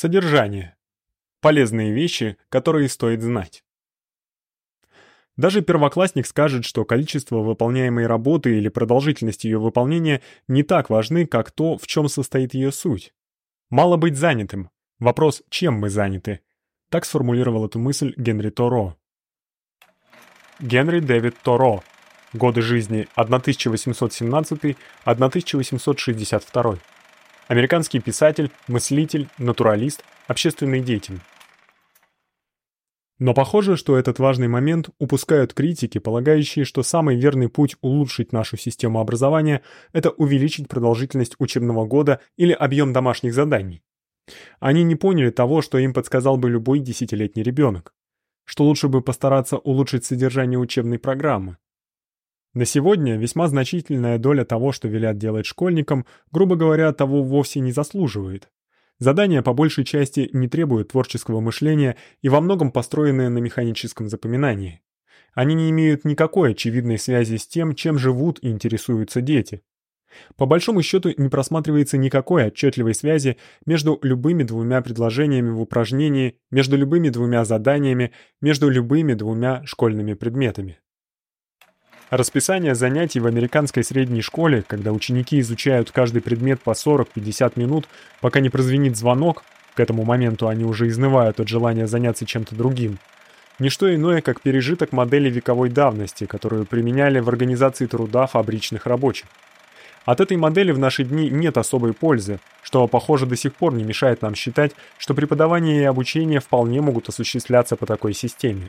Содержание. Полезные вещи, которые стоит знать. Даже первоклассник скажет, что количество выполняемой работы или продолжительность её выполнения не так важны, как то, в чём состоит её суть. Мало быть занятым. Вопрос, чем мы заняты. Так сформулировал эту мысль Генри Торо. Генри Дэвид Торо. Годы жизни 1817-1862. Американский писатель, мыслитель, натуралист, общественный деятель. Но похоже, что этот важный момент упускают критики, полагающие, что самый верный путь улучшить нашу систему образования это увеличить продолжительность учебного года или объем домашних заданий. Они не поняли того, что им подсказал бы любой десятилетний ребенок, что лучше бы постараться улучшить содержание учебной программы. На сегодня весьма значительная доля того, что велят делать школьникам, грубо говоря, того вовсе не заслуживает. Задания по большей части не требуют творческого мышления и во многом построены на механическом запоминании. Они не имеют никакой очевидной связи с тем, чем живут и интересуются дети. По большому счету не просматривается никакой отчетливой связи между любыми двумя предложениями в упражнении, между любыми двумя заданиями, между любыми двумя школьными предметами. Расписание занятий в американской средней школе, когда ученики изучают каждый предмет по 40-50 минут, пока не прозвенит звонок, к этому моменту они уже изнывают от желания заняться чем-то другим. Ни что иное, как пережиток модели вековой давности, которую применяли в организации труда фабричных рабочих. От этой модели в наши дни нет особой пользы, что, похоже, до сих пор не мешает нам считать, что преподавание и обучение вполне могут осуществляться по такой системе.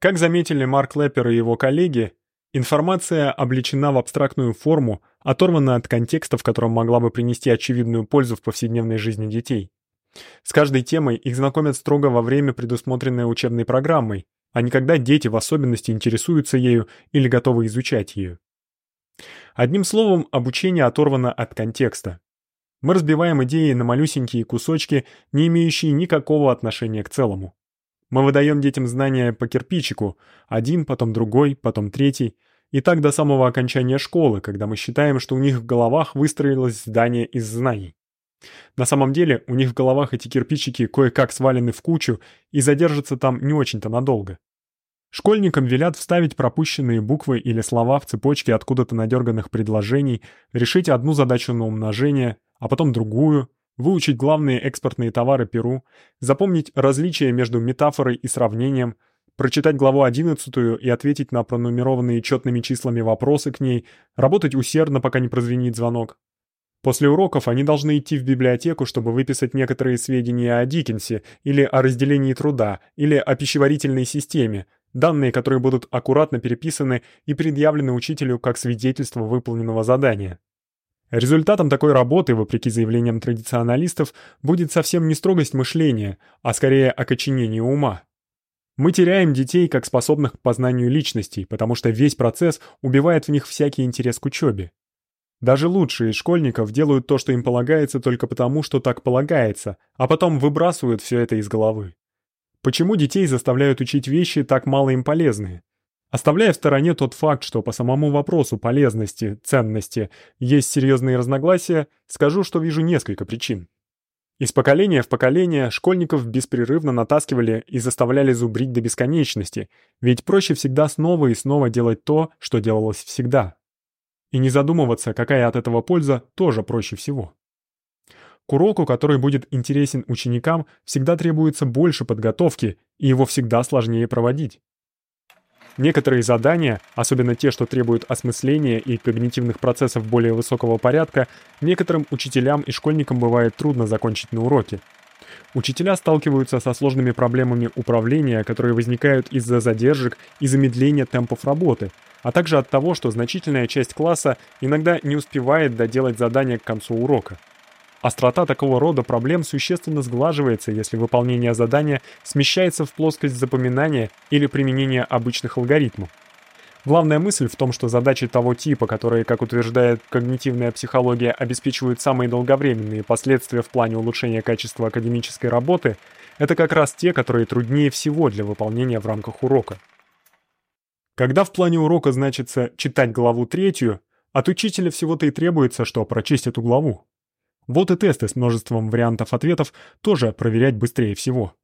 Как заметили Марк Леппер и его коллеги, информация облечена в абстрактную форму, оторвана от контекста, в котором могла бы принести очевидную пользу в повседневной жизни детей. С каждой темой их знакомят строго во время, предусмотренное учебной программой, а не когда дети в особенности интересуются ею или готовы изучать ее. Одним словом, обучение оторвано от контекста. Мы разбиваем идеи на малюсенькие кусочки, не имеющие никакого отношения к целому. Мы выдаем детям знания по кирпичику, один, потом другой, потом третий, и так до самого окончания школы, когда мы считаем, что у них в головах выстроилось здание из знаний. На самом деле, у них в головах эти кирпичики кое-как свалены в кучу и задержатся там не очень-то надолго. Школьникам велят вставить пропущенные буквы или слова в цепочки откуда-то надерганных предложений, решить одну задачу на умножение, а потом другую, выучить главные экспортные товары Перу, запомнить различия между метафорой и сравнением, прочитать главу 11 и ответить на пронумерованные четными числами вопросы к ней, работать усердно, пока не прозвенит звонок. После уроков они должны идти в библиотеку, чтобы выписать некоторые сведения о Диккенсе или о разделении труда, или о пищеварительной системе, данные, которые будут аккуратно переписаны и предъявлены учителю как свидетельство выполненного задания. Результатом такой работы, вопреки заявлениям традиционалистов, будет совсем не строгость мышления, а скорее окоченение ума. Мы теряем детей как способных к познанию личностей, потому что весь процесс убивает в них всякий интерес к учебе. Даже лучшие из школьников делают то, что им полагается, только потому, что так полагается, а потом выбрасывают все это из головы. Почему детей заставляют учить вещи так мало им полезные? Оставляя в стороне тот факт, что по самому вопросу полезности, ценности есть серьезные разногласия, скажу, что вижу несколько причин. Из поколения в поколение школьников беспрерывно натаскивали и заставляли зубрить до бесконечности, ведь проще всегда снова и снова делать то, что делалось всегда. И не задумываться, какая от этого польза, тоже проще всего. К уроку, который будет интересен ученикам, всегда требуется больше подготовки, и его всегда сложнее проводить. Некоторые задания, особенно те, что требуют осмысления и когнитивных процессов более высокого порядка, некоторым учителям и школьникам бывает трудно закончить на уроке. Учителя сталкиваются со сложными проблемами управления, которые возникают из-за задержек и замедления темпов работы, а также от того, что значительная часть класса иногда не успевает доделать задание к концу урока. Острота такого рода проблем существенно сглаживается, если выполнение задания смещается в плоскость запоминания или применения обычных алгоритмов. Главная мысль в том, что задачи того типа, которые, как утверждает когнитивная психология, обеспечивают самые долговременные последствия в плане улучшения качества академической работы, это как раз те, которые труднее всего для выполнения в рамках урока. Когда в плане урока значится читать главу третью, от учителя всего-то и требуется, что прочесть эту главу. Вот и тесты с множеством вариантов ответов тоже проверять быстрее всего.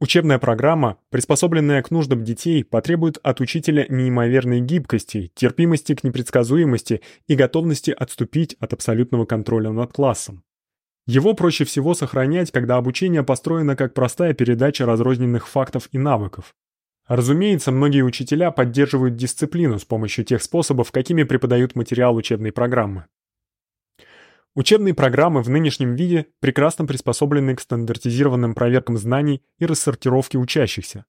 Учебная программа, приспособленная к нуждам детей, потребует от учителя неимоверной гибкости, терпимости к непредсказуемости и готовности отступить от абсолютного контроля над классом. Его проще всего сохранять, когда обучение построено как простая передача разрозненных фактов и навыков. Разумеется, многие учителя поддерживают дисциплину с помощью тех способов, какими преподают материал учебной программы. Учебные программы в нынешнем виде прекрасно приспособлены к стандартизированным проверкам знаний и рассортировке учащихся.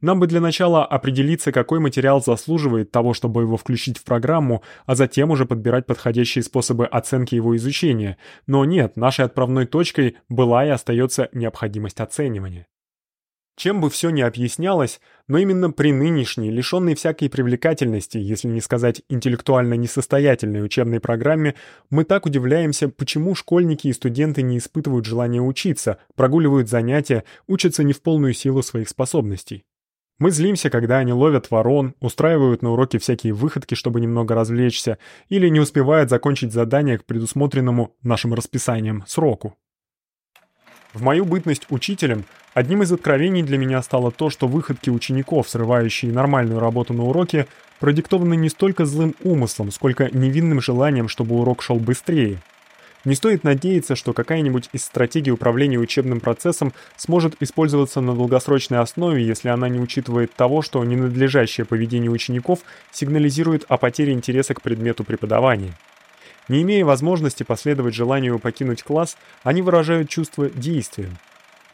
Нам бы для начала определиться, какой материал заслуживает того, чтобы его включить в программу, а затем уже подбирать подходящие способы оценки его изучения. Но нет, нашей отправной точкой была и остается необходимость оценивания. Чем бы все ни объяснялось, но именно при нынешней, лишенной всякой привлекательности, если не сказать интеллектуально несостоятельной учебной программе, мы так удивляемся, почему школьники и студенты не испытывают желания учиться, прогуливают занятия, учатся не в полную силу своих способностей. Мы злимся, когда они ловят ворон, устраивают на уроке всякие выходки, чтобы немного развлечься, или не успевают закончить задание к предусмотренному нашим расписанием сроку. В мою бытность учителем одним из откровений для меня стало то, что выходки учеников, срывающие нормальную работу на уроке, продиктованы не столько злым умыслом, сколько невинным желанием, чтобы урок шел быстрее. Не стоит надеяться, что какая-нибудь из стратегий управления учебным процессом сможет использоваться на долгосрочной основе, если она не учитывает того, что ненадлежащее поведение учеников сигнализирует о потере интереса к предмету преподавания. Не имея возможности последовать желанию покинуть класс, они выражают чувство действием.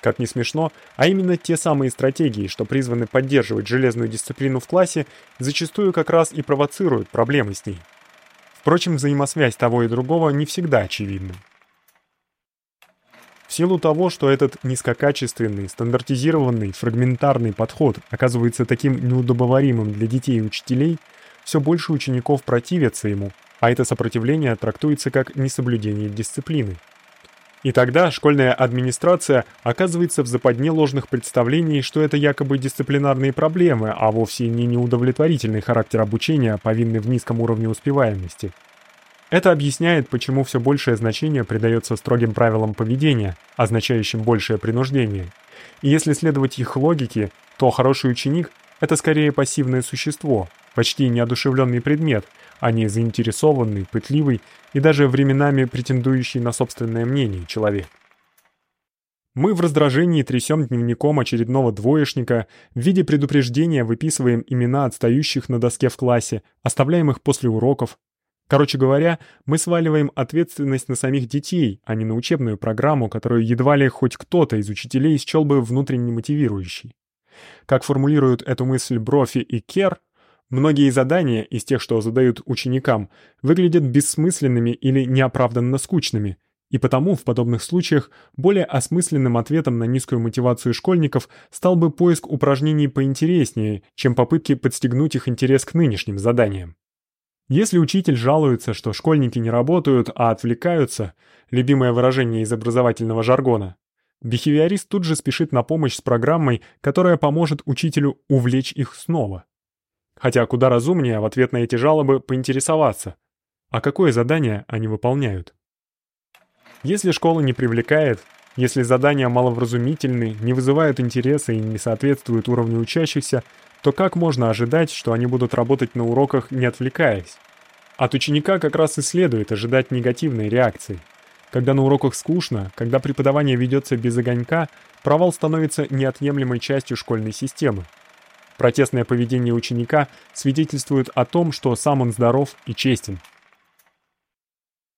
Как ни смешно, а именно те самые стратегии, что призваны поддерживать железную дисциплину в классе, зачастую как раз и провоцируют проблемы с ней. Впрочем, взаимосвязь того и другого не всегда очевидна. В силу того, что этот низкокачественный, стандартизированный, фрагментарный подход оказывается таким неудобоваримым для детей и учителей, все больше учеников противятся ему а это сопротивление трактуется как несоблюдение дисциплины. И тогда школьная администрация оказывается в западне ложных представлений, что это якобы дисциплинарные проблемы, а вовсе не неудовлетворительный характер обучения, повинный в низком уровне успеваемости. Это объясняет, почему все большее значение придается строгим правилам поведения, означающим большее принуждение. И если следовать их логике, то хороший ученик — это скорее пассивное существо, почти неодушевленный предмет, а не заинтересованный, пытливый и даже временами претендующий на собственное мнение человек. Мы в раздражении трясем дневником очередного двоечника, в виде предупреждения выписываем имена отстающих на доске в классе, оставляем их после уроков. Короче говоря, мы сваливаем ответственность на самих детей, а не на учебную программу, которую едва ли хоть кто-то из учителей счел бы внутренне мотивирующей. Как формулируют эту мысль Брофи и Кер, Многие задания из тех, что задают ученикам, выглядят бессмысленными или неоправданно скучными, и потому в подобных случаях более осмысленным ответом на низкую мотивацию школьников стал бы поиск упражнений поинтереснее, чем попытки подстегнуть их интерес к нынешним заданиям. Если учитель жалуется, что школьники не работают, а отвлекаются, любимое выражение из образовательного жаргона, бихевиорист тут же спешит на помощь с программой, которая поможет учителю увлечь их снова. Хотя куда разумнее в ответ на эти жалобы поинтересоваться, а какое задание они выполняют. Если школа не привлекает, если задания маловразумительны, не вызывают интереса и не соответствуют уровню учащихся, то как можно ожидать, что они будут работать на уроках, не отвлекаясь? От ученика как раз и следует ожидать негативной реакции. Когда на уроках скучно, когда преподавание ведется без огонька, провал становится неотъемлемой частью школьной системы. Протестное поведение ученика свидетельствует о том, что сам он здоров и честен.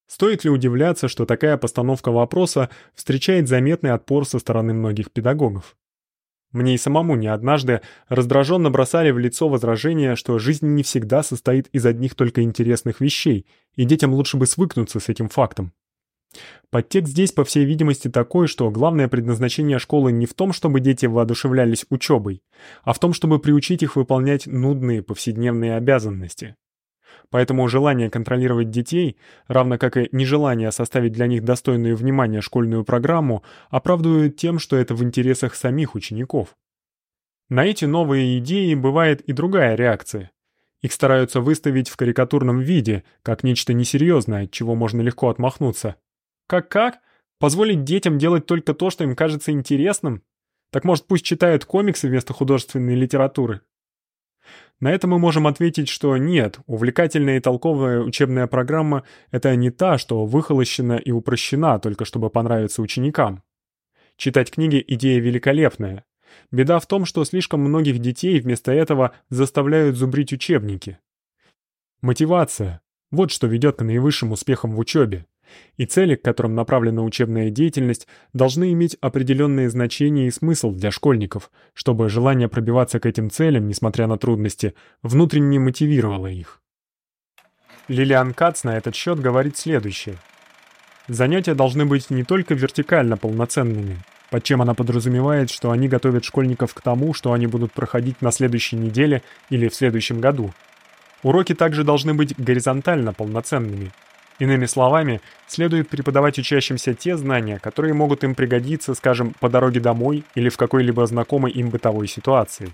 Стоит ли удивляться, что такая постановка вопроса встречает заметный отпор со стороны многих педагогов? Мне и самому не однажды раздраженно бросали в лицо возражение, что жизнь не всегда состоит из одних только интересных вещей, и детям лучше бы свыкнуться с этим фактом. Подтекст здесь, по всей видимости, такой, что главное предназначение школы не в том, чтобы дети воодушевлялись учебой, а в том, чтобы приучить их выполнять нудные повседневные обязанности. Поэтому желание контролировать детей, равно как и нежелание составить для них достойную внимания школьную программу, оправдывают тем, что это в интересах самих учеников. На эти новые идеи бывает и другая реакция. Их стараются выставить в карикатурном виде, как нечто несерьезное, от чего можно легко отмахнуться. Как-как? Позволить детям делать только то, что им кажется интересным? Так может, пусть читают комиксы вместо художественной литературы? На это мы можем ответить, что нет, увлекательная и толковая учебная программа — это не та, что выхолощена и упрощена только чтобы понравиться ученикам. Читать книги — идея великолепная. Беда в том, что слишком многих детей вместо этого заставляют зубрить учебники. Мотивация — вот что ведет к наивысшим успехам в учебе. И цели, к которым направлена учебная деятельность, должны иметь определенные значения и смысл для школьников, чтобы желание пробиваться к этим целям, несмотря на трудности, внутренне мотивировало их. Лилиан Кац на этот счет говорит следующее. Занятия должны быть не только вертикально полноценными, под чем она подразумевает, что они готовят школьников к тому, что они будут проходить на следующей неделе или в следующем году. Уроки также должны быть горизонтально полноценными – Иными словами, следует преподавать учащимся те знания, которые могут им пригодиться, скажем, по дороге домой или в какой-либо знакомой им бытовой ситуации.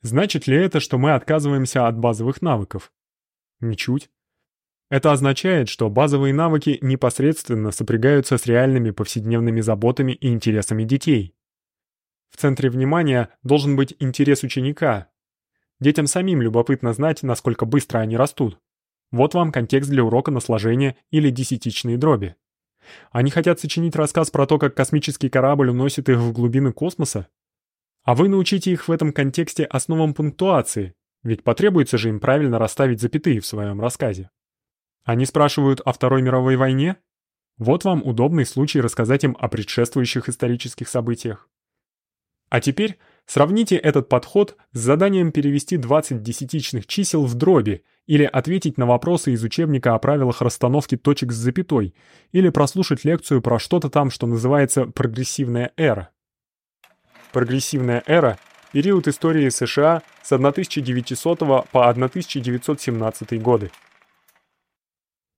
Значит ли это, что мы отказываемся от базовых навыков? Ничуть. Это означает, что базовые навыки непосредственно сопрягаются с реальными повседневными заботами и интересами детей. В центре внимания должен быть интерес ученика. Детям самим любопытно знать, насколько быстро они растут. Вот вам контекст для урока на сложение или десятичные дроби. Они хотят сочинить рассказ про то, как космический корабль уносит их в глубины космоса? А вы научите их в этом контексте основам пунктуации, ведь потребуется же им правильно расставить запятые в своем рассказе. Они спрашивают о Второй мировой войне? Вот вам удобный случай рассказать им о предшествующих исторических событиях. А теперь сравните этот подход с заданием перевести 20 десятичных чисел в дроби или ответить на вопросы из учебника о правилах расстановки точек с запятой, или прослушать лекцию про что-то там, что называется прогрессивная эра. Прогрессивная эра — период истории США с 1900 по 1917 годы.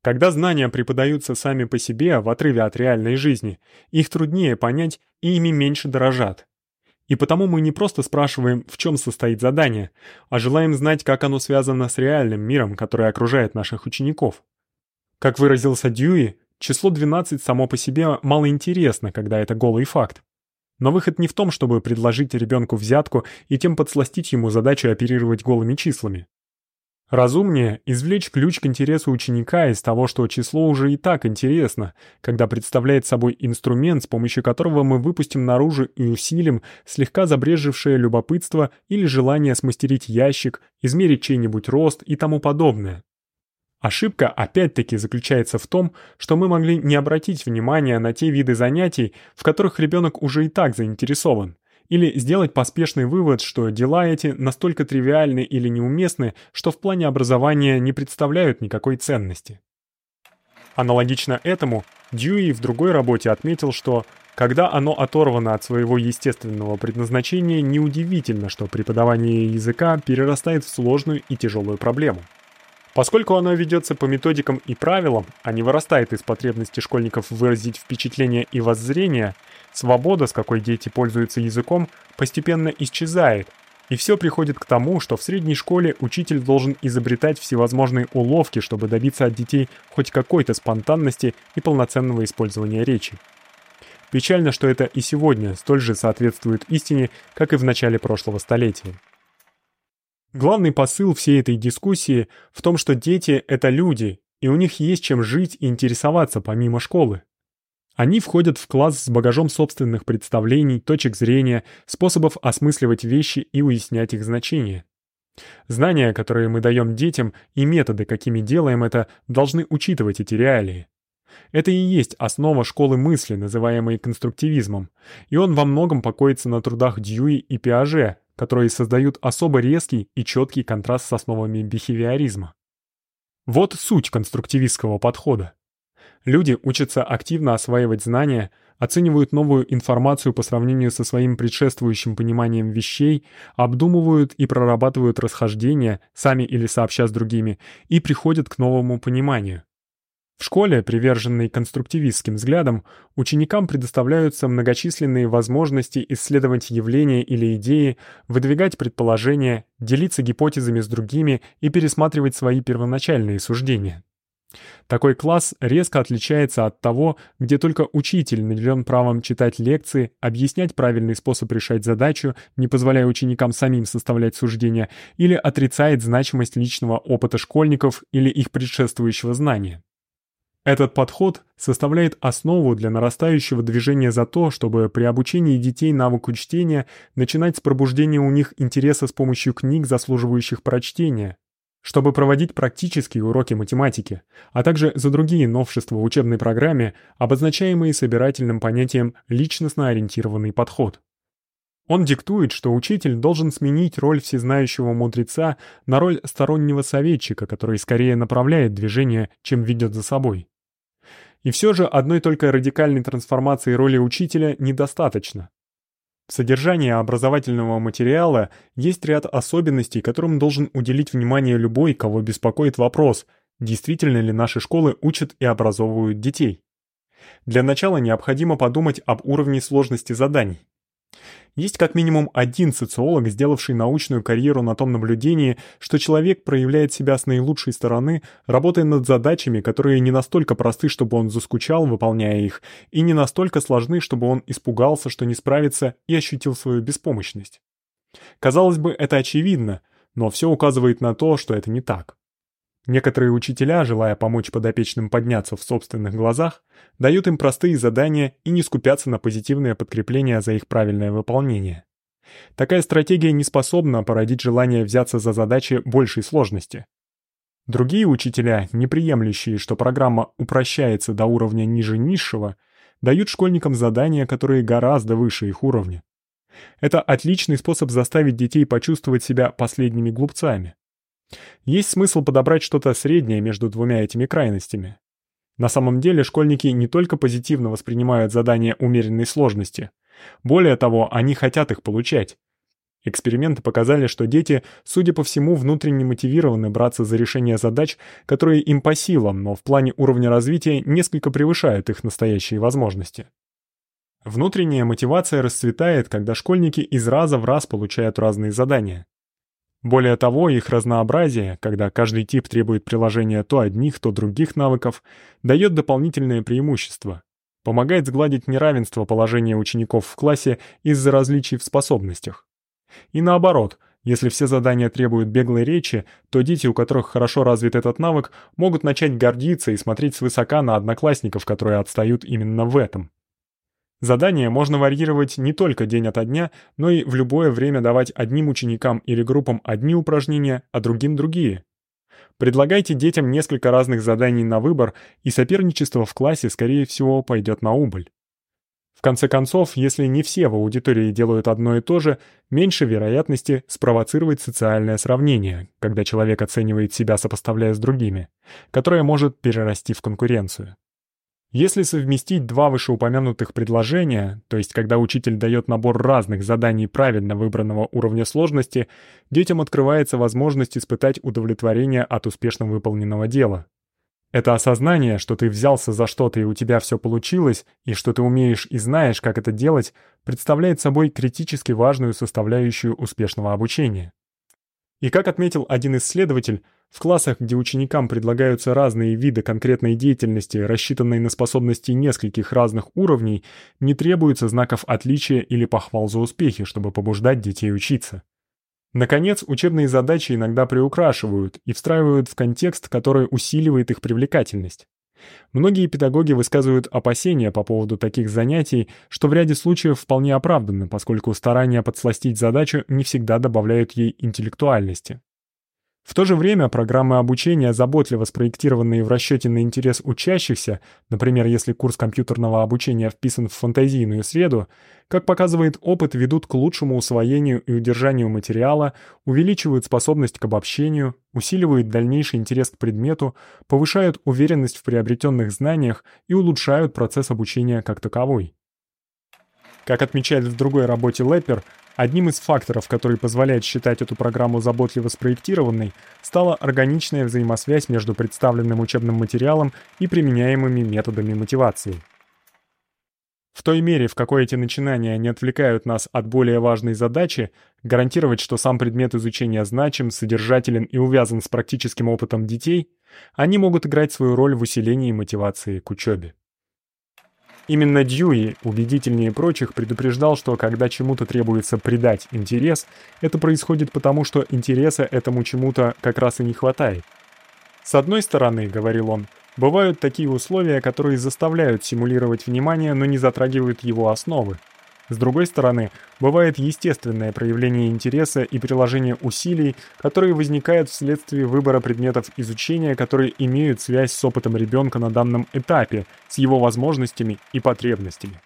Когда знания преподаются сами по себе в отрыве от реальной жизни, их труднее понять и ими меньше дорожат. И потому мы не просто спрашиваем, в чем состоит задание, а желаем знать, как оно связано с реальным миром, который окружает наших учеников. Как выразился Дьюи, число 12 само по себе мало интересно, когда это голый факт. Но выход не в том, чтобы предложить ребенку взятку и тем подсластить ему задачу оперировать голыми числами. Разумнее извлечь ключ к интересу ученика из того, что число уже и так интересно, когда представляет собой инструмент, с помощью которого мы выпустим наружу и усилим слегка забрежевшее любопытство или желание смастерить ящик, измерить чей-нибудь рост и тому подобное. Ошибка опять-таки заключается в том, что мы могли не обратить внимания на те виды занятий, в которых ребенок уже и так заинтересован. Или сделать поспешный вывод, что дела эти настолько тривиальны или неуместны, что в плане образования не представляют никакой ценности. Аналогично этому, Дьюи в другой работе отметил, что когда оно оторвано от своего естественного предназначения, неудивительно, что преподавание языка перерастает в сложную и тяжелую проблему. Поскольку оно ведется по методикам и правилам, а не вырастает из потребности школьников выразить впечатление и воззрение, свобода, с какой дети пользуются языком, постепенно исчезает, и все приходит к тому, что в средней школе учитель должен изобретать всевозможные уловки, чтобы добиться от детей хоть какой-то спонтанности и полноценного использования речи. Печально, что это и сегодня столь же соответствует истине, как и в начале прошлого столетия. Главный посыл всей этой дискуссии в том, что дети — это люди, и у них есть чем жить и интересоваться помимо школы. Они входят в класс с багажом собственных представлений, точек зрения, способов осмысливать вещи и уяснять их значение. Знания, которые мы даем детям, и методы, какими делаем это, должны учитывать эти реалии. Это и есть основа школы мысли, называемой конструктивизмом, и он во многом покоится на трудах Дьюи и Пиаже, которые создают особо резкий и четкий контраст с основами бихевиоризма. Вот суть конструктивистского подхода. Люди учатся активно осваивать знания, оценивают новую информацию по сравнению со своим предшествующим пониманием вещей, обдумывают и прорабатывают расхождения, сами или сообща с другими, и приходят к новому пониманию. В школе, приверженной конструктивистским взглядам, ученикам предоставляются многочисленные возможности исследовать явления или идеи, выдвигать предположения, делиться гипотезами с другими и пересматривать свои первоначальные суждения. Такой класс резко отличается от того, где только учитель наделен правом читать лекции, объяснять правильный способ решать задачу, не позволяя ученикам самим составлять суждения, или отрицает значимость личного опыта школьников или их предшествующего знания. Этот подход составляет основу для нарастающего движения за то, чтобы при обучении детей навыку чтения начинать с пробуждения у них интереса с помощью книг, заслуживающих прочтения, чтобы проводить практические уроки математики, а также за другие новшества в учебной программе, обозначаемые собирательным понятием личностно ориентированный подход. Он диктует, что учитель должен сменить роль всезнающего мудреца на роль стороннего советчика, который скорее направляет движение, чем ведет за собой. И все же одной только радикальной трансформации роли учителя недостаточно. В содержании образовательного материала есть ряд особенностей, которым должен уделить внимание любой, кого беспокоит вопрос, действительно ли наши школы учат и образовывают детей. Для начала необходимо подумать об уровне сложности заданий. Есть как минимум один социолог, сделавший научную карьеру на том наблюдении, что человек проявляет себя с наилучшей стороны, работая над задачами, которые не настолько просты, чтобы он заскучал, выполняя их, и не настолько сложны, чтобы он испугался, что не справится и ощутил свою беспомощность. Казалось бы, это очевидно, но все указывает на то, что это не так. Некоторые учителя, желая помочь подопечным подняться в собственных глазах, дают им простые задания и не скупятся на позитивное подкрепление за их правильное выполнение. Такая стратегия не способна породить желание взяться за задачи большей сложности. Другие учителя, не приемлющие, что программа упрощается до уровня ниже низшего, дают школьникам задания, которые гораздо выше их уровня. Это отличный способ заставить детей почувствовать себя последними глупцами. Есть смысл подобрать что-то среднее между двумя этими крайностями. На самом деле школьники не только позитивно воспринимают задания умеренной сложности. Более того, они хотят их получать. Эксперименты показали, что дети, судя по всему, внутренне мотивированы браться за решение задач, которые им по силам, но в плане уровня развития несколько превышают их настоящие возможности. Внутренняя мотивация расцветает, когда школьники из раза в раз получают разные задания. Более того, их разнообразие, когда каждый тип требует приложения то одних, то других навыков, дает дополнительное преимущество. Помогает сгладить неравенство положения учеников в классе из-за различий в способностях. И наоборот, если все задания требуют беглой речи, то дети, у которых хорошо развит этот навык, могут начать гордиться и смотреть свысока на одноклассников, которые отстают именно в этом. Задания можно варьировать не только день ото дня, но и в любое время давать одним ученикам или группам одни упражнения, а другим другие. Предлагайте детям несколько разных заданий на выбор, и соперничество в классе, скорее всего, пойдет на убыль. В конце концов, если не все в аудитории делают одно и то же, меньше вероятности спровоцировать социальное сравнение, когда человек оценивает себя сопоставляя с другими, которое может перерасти в конкуренцию. Если совместить два вышеупомянутых предложения, то есть когда учитель дает набор разных заданий правильно выбранного уровня сложности, детям открывается возможность испытать удовлетворение от успешно выполненного дела. Это осознание, что ты взялся за что-то и у тебя все получилось, и что ты умеешь и знаешь, как это делать, представляет собой критически важную составляющую успешного обучения. И как отметил один исследователь, в классах, где ученикам предлагаются разные виды конкретной деятельности, рассчитанной на способности нескольких разных уровней, не требуется знаков отличия или похвал за успехи, чтобы побуждать детей учиться. Наконец, учебные задачи иногда приукрашивают и встраивают в контекст, который усиливает их привлекательность. Многие педагоги высказывают опасения по поводу таких занятий, что в ряде случаев вполне оправданы, поскольку старания подсластить задачу не всегда добавляют ей интеллектуальности. В то же время программы обучения, заботливо спроектированные в расчете на интерес учащихся, например, если курс компьютерного обучения вписан в фантазийную среду, как показывает опыт, ведут к лучшему усвоению и удержанию материала, увеличивают способность к обобщению, усиливают дальнейший интерес к предмету, повышают уверенность в приобретенных знаниях и улучшают процесс обучения как таковой. Как отмечает в другой работе Леппер, одним из факторов, который позволяет считать эту программу заботливо спроектированной, стала органичная взаимосвязь между представленным учебным материалом и применяемыми методами мотивации. В той мере, в какой эти начинания не отвлекают нас от более важной задачи гарантировать, что сам предмет изучения значим, содержателен и увязан с практическим опытом детей – Они могут играть свою роль в усилении мотивации к учебе. Именно Дьюи, убедительнее прочих, предупреждал, что когда чему-то требуется придать интерес, это происходит потому, что интереса этому чему-то как раз и не хватает. С одной стороны, говорил он, бывают такие условия, которые заставляют симулировать внимание, но не затрагивают его основы. С другой стороны, бывает естественное проявление интереса и приложение усилий, которые возникают вследствие выбора предметов изучения, которые имеют связь с опытом ребенка на данном этапе, с его возможностями и потребностями.